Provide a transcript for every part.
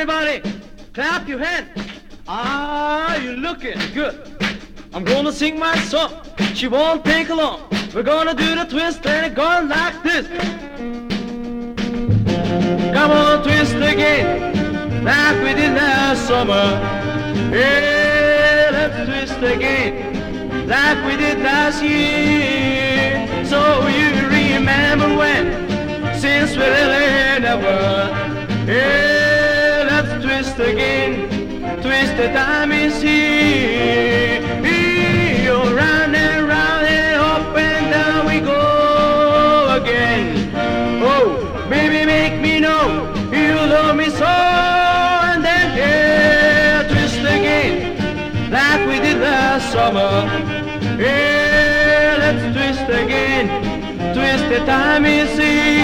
Everybody, clap your hands. Ah, you're looking good. I'm gonna sing my song. She won't take along. We're gonna do the twist and it goes like this. Come on, twist again, like we did last summer. Yeah, let's twist again, like we did last year. Again, twist the time is here. Here, round and round and up and down we go again. Oh, baby, make me know you love me so, and then yeah, twist again, like we did last summer. Yeah, let's twist again, twist the time is here.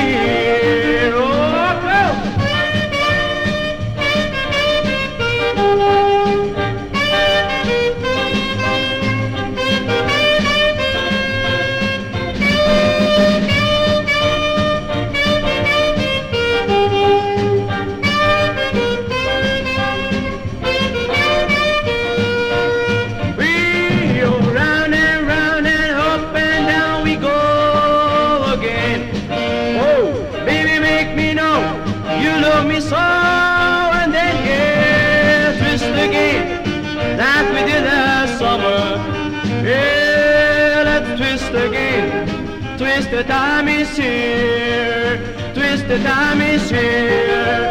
Twist again. Twist the time is here. Twist the time is here.